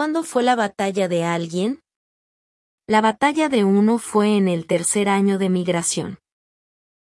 cuándo fue la batalla de alguien? La batalla de uno fue en el tercer año de migración.